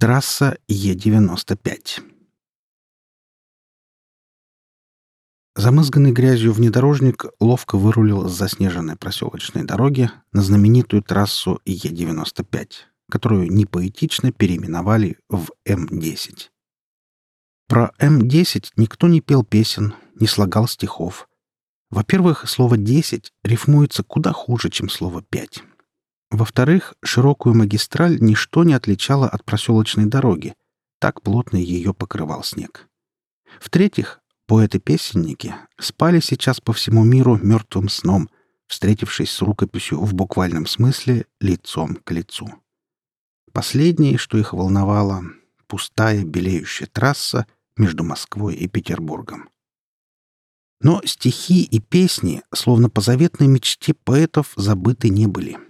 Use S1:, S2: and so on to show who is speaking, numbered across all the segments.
S1: Трасса Е-95 Замызганный грязью внедорожник ловко вырулил с заснеженной проселочной дороги на знаменитую трассу Е-95, которую непоэтично переименовали в М-10. Про М-10 никто не пел песен, не слагал стихов. Во-первых, слово «десять» рифмуется куда хуже, чем слово «пять». Во-вторых, широкую магистраль ничто не отличало от проселочной дороги. Так плотно ее покрывал снег. В-третьих, поэты-песенники спали сейчас по всему миру мертвым сном, встретившись с рукописью в буквальном смысле лицом к лицу. Последнее, что их волновало — пустая белеющая трасса между Москвой и Петербургом. Но стихи и песни, словно по заветной мечте поэтов, забыты не были —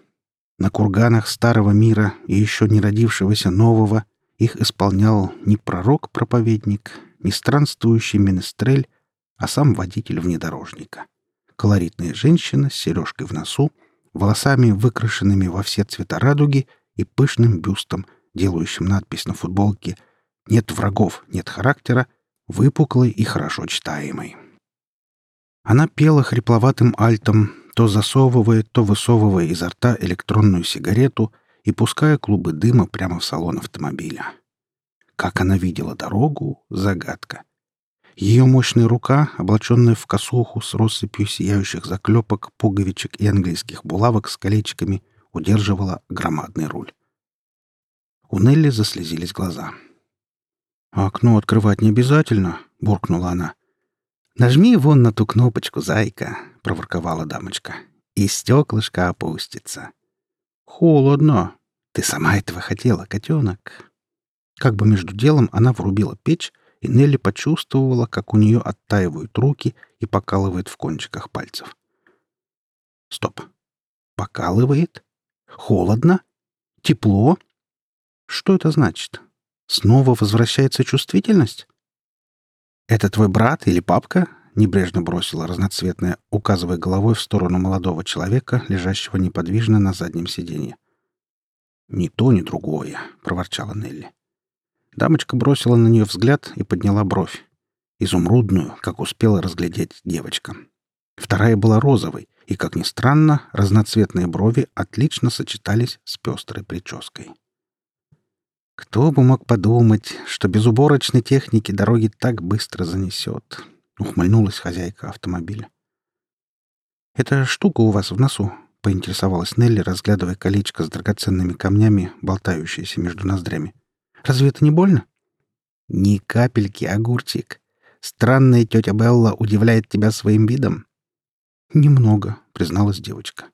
S1: на курганах старого мира и еще не родившегося нового их исполнял не пророк-проповедник, не странствующий менестрель, а сам водитель внедорожника. Колоритная женщина с сережкой в носу, волосами, выкрашенными во все цвета радуги и пышным бюстом, делающим надпись на футболке «Нет врагов, нет характера», выпуклой и хорошо читаемой. Она пела хрипловатым альтом, то засовывая, то высовывая изо рта электронную сигарету и пуская клубы дыма прямо в салон автомобиля. Как она видела дорогу — загадка. Ее мощная рука, облаченная в косуху с россыпью сияющих заклепок, пуговичек и английских булавок с колечками, удерживала громадный руль. У Нелли заслезились глаза. «Окно открывать не обязательно», — буркнула она. «Нажми вон на ту кнопочку, зайка», — проворковала дамочка. «И стеклышко опустится». «Холодно. Ты сама этого хотела, котенок». Как бы между делом она врубила печь, и Нелли почувствовала, как у нее оттаивают руки и покалывает в кончиках пальцев. «Стоп. Покалывает? Холодно? Тепло? Что это значит? Снова возвращается чувствительность?» «Это твой брат или папка?» — небрежно бросила разноцветная, указывая головой в сторону молодого человека, лежащего неподвижно на заднем сиденье. «Ни то, ни другое», — проворчала Нелли. Дамочка бросила на нее взгляд и подняла бровь. Изумрудную, как успела разглядеть девочка. Вторая была розовой, и, как ни странно, разноцветные брови отлично сочетались с пестрой прической. Кто бы мог подумать, что без уборочной техники дороги так быстро занесет, ухмыльнулась хозяйка автомобиля. «Эта штука у вас в носу?» — поинтересовалась Нелли, разглядывая колечко с драгоценными камнями, болтающееся между ноздрями. «Разве это не больно?» «Ни капельки, огурчик. Странная тетя Белла удивляет тебя своим видом». «Немного», — призналась девочка.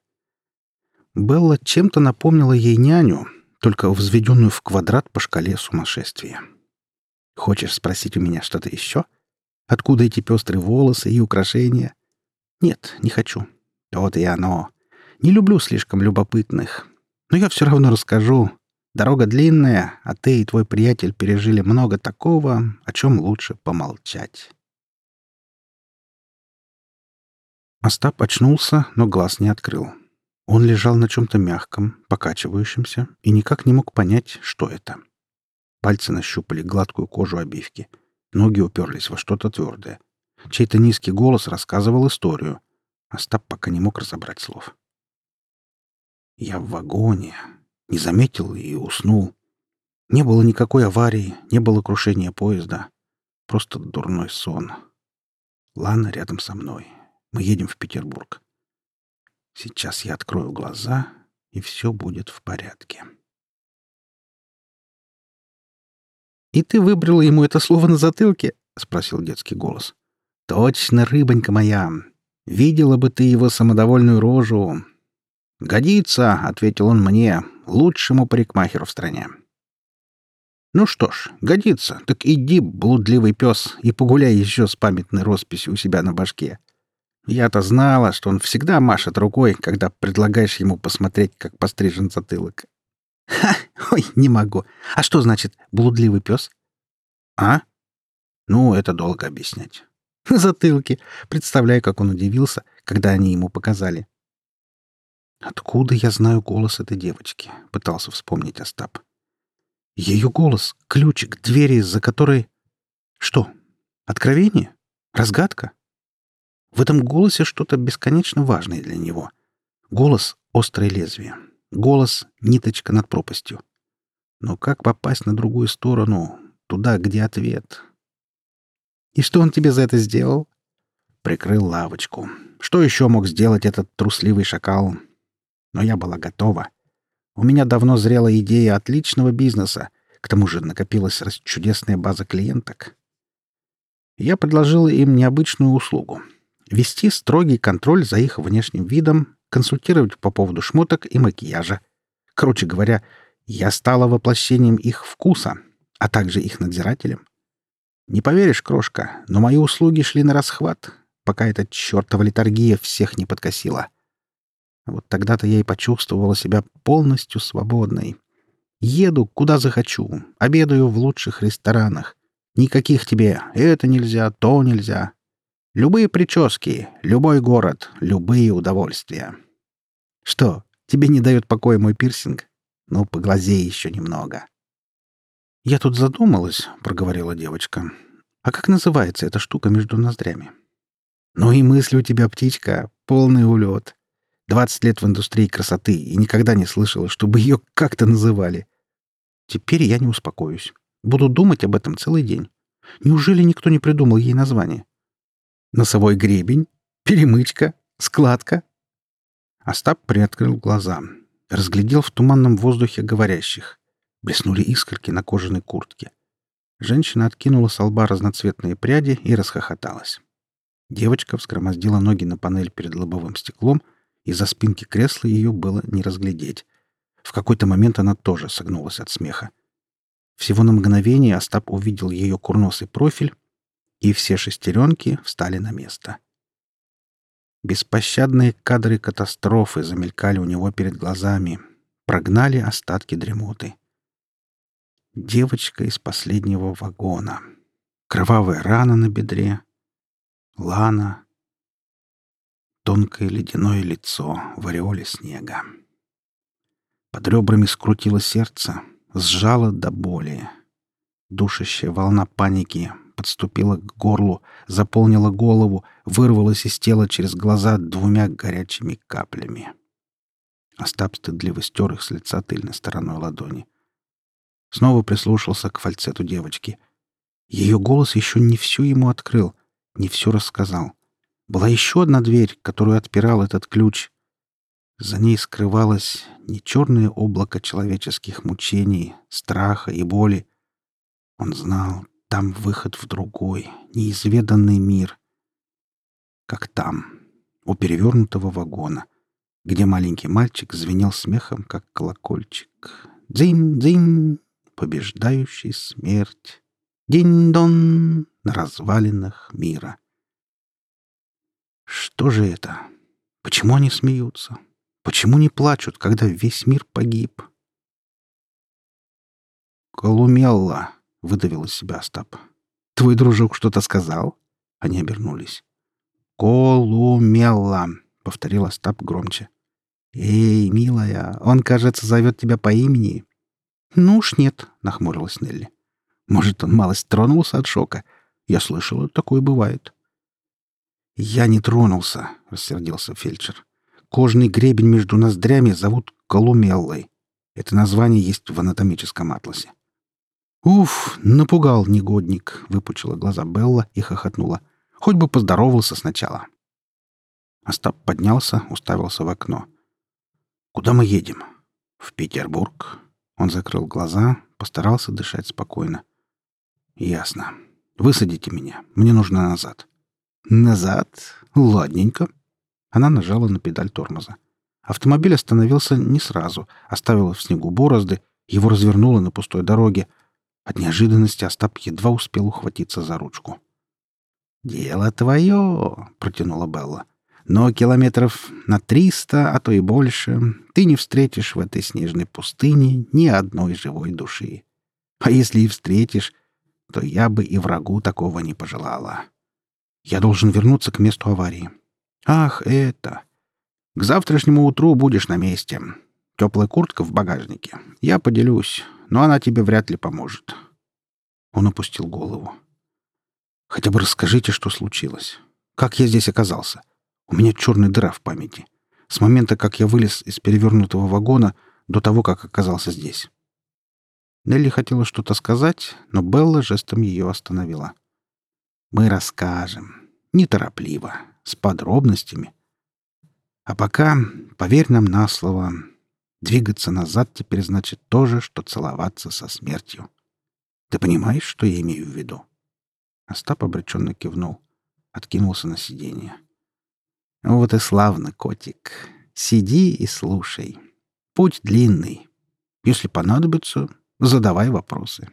S1: Белла чем-то напомнила ей няню, только взведенную в квадрат по шкале сумасшествия. Хочешь спросить у меня что-то еще? Откуда эти пестрые волосы и украшения? Нет, не хочу. Вот и оно. Не люблю слишком любопытных. Но я все равно расскажу. Дорога длинная, а ты и твой приятель пережили много такого, о чем лучше помолчать. Остап очнулся, но глаз не открыл. Он лежал на чем-то мягком, покачивающемся, и никак не мог понять, что это. Пальцы нащупали гладкую кожу обивки. Ноги уперлись во что-то твердое. Чей-то низкий голос рассказывал историю. Остап пока не мог разобрать слов. «Я в вагоне. Не заметил и уснул. Не было никакой аварии, не было крушения поезда. Просто дурной сон. Лана рядом со мной. Мы едем в Петербург. Сейчас я открою глаза, и все будет в порядке. «И ты выбрала ему это слово на затылке?» — спросил детский голос. «Точно, рыбонька моя! Видела бы ты его самодовольную рожу!» «Годится», — ответил он мне, — «лучшему парикмахеру в стране». «Ну что ж, годится. Так иди, блудливый пес, и погуляй еще с памятной росписью у себя на башке. Я-то знала, что он всегда машет рукой, когда предлагаешь ему посмотреть, как пострижен затылок. Ха! Ой, не могу. А что значит блудливый пес? А? Ну, это долго объяснять. На затылке. Представляю, как он удивился, когда они ему показали. Откуда я знаю голос этой девочки? Пытался вспомнить Остап. Ее голос — ключ к двери, за которой... Что? Откровение? Разгадка? В этом голосе что-то бесконечно важное для него. Голос — острое лезвие. Голос — ниточка над пропастью. Но как попасть на другую сторону, туда, где ответ? И что он тебе за это сделал? Прикрыл лавочку. Что еще мог сделать этот трусливый шакал? Но я была готова. У меня давно зрела идея отличного бизнеса. К тому же накопилась чудесная база клиенток. Я предложила им необычную услугу — вести строгий контроль за их внешним видом, консультировать по поводу шмоток и макияжа. Короче говоря, я стала воплощением их вкуса, а также их надзирателем. Не поверишь, крошка, но мои услуги шли на расхват, пока эта чертова литургия всех не подкосила. Вот тогда-то я и почувствовала себя полностью свободной. Еду, куда захочу, обедаю в лучших ресторанах. Никаких тебе «это нельзя», «то нельзя». Любые прически, любой город, любые удовольствия. Что, тебе не дает покоя мой пирсинг? Ну, поглазей еще немного. «Я тут задумалась», — проговорила девочка. «А как называется эта штука между ноздрями?» «Ну и мысли у тебя, птичка, полный улет. Двадцать лет в индустрии красоты и никогда не слышала, чтобы ее как-то называли. Теперь я не успокоюсь. Буду думать об этом целый день. Неужели никто не придумал ей название? Носовой гребень? Перемычка? Складка? Остап приоткрыл глаза. Разглядел в туманном воздухе говорящих. Блеснули искорки на кожаной куртке. Женщина откинула с лба разноцветные пряди и расхохоталась. Девочка вскромоздила ноги на панель перед лобовым стеклом, и за спинки кресла ее было не разглядеть. В какой-то момент она тоже согнулась от смеха. Всего на мгновение Остап увидел ее курносый профиль, и все шестеренки встали на место. Беспощадные кадры катастрофы замелькали у него перед глазами, прогнали остатки дремоты. Девочка из последнего вагона. Кровавая рана на бедре. Лана. Тонкое ледяное лицо в ореоле снега. Под ребрами скрутило сердце, сжало до боли. Душащая волна паники подступила к горлу, заполнила голову, вырвалась из тела через глаза двумя горячими каплями. Остап стыдливо стер их с лица тыльной стороной ладони. Снова прислушался к фальцету девочки. Ее голос еще не всю ему открыл, не все рассказал. Была еще одна дверь, которую отпирал этот ключ. За ней скрывалось не черное облако человеческих мучений, страха и боли. Он знал, там выход в другой, неизведанный мир. Как там, у перевернутого вагона, где маленький мальчик звенел смехом, как колокольчик. Дзинь-дзинь, побеждающий смерть. Динь-дон на развалинах мира. Что же это? Почему они смеются? Почему не плачут, когда весь мир погиб? «Колумелла!» — выдавил из себя Остап. «Твой дружок что-то сказал?» Они обернулись. «Колумелла!» — повторил Остап громче. «Эй, милая, он, кажется, зовет тебя по имени». «Ну уж нет», — нахмурилась Нелли. «Может, он малость тронулся от шока? Я слышала, такое бывает». «Я не тронулся», — рассердился фельдшер. Кожный гребень между ноздрями зовут колумеллой. Это название есть в анатомическом атласе. «Уф, напугал негодник!» — выпучила глаза Белла и хохотнула. «Хоть бы поздоровался сначала». Остап поднялся, уставился в окно. «Куда мы едем?» «В Петербург». Он закрыл глаза, постарался дышать спокойно. «Ясно. Высадите меня. Мне нужно назад». «Назад? Ладненько», она нажала на педаль тормоза. Автомобиль остановился не сразу, оставил в снегу борозды, его развернуло на пустой дороге. От неожиданности Остап едва успел ухватиться за ручку. «Дело твое!» — протянула Белла. «Но километров на триста, а то и больше, ты не встретишь в этой снежной пустыне ни одной живой души. А если и встретишь, то я бы и врагу такого не пожелала. Я должен вернуться к месту аварии. Ах, это. К завтрашнему утру будешь на месте. Теплая куртка в багажнике. Я поделюсь. Но она тебе вряд ли поможет». Он опустил голову. «Хотя бы расскажите, что случилось. Как я здесь оказался? У меня черная дыра в памяти. С момента, как я вылез из перевернутого вагона, до того, как оказался здесь». Нелли хотела что-то сказать, но Белла жестом ее остановила. «Мы расскажем. Неторопливо, с подробностями. А пока, поверь нам на слово, двигаться назад теперь значит то же, что целоваться со смертью. Ты понимаешь, что я имею в виду?» Остап обреченно кивнул, откинулся на сиденье. «Вот и славно, котик. Сиди и слушай. Путь длинный. Если понадобится, задавай вопросы.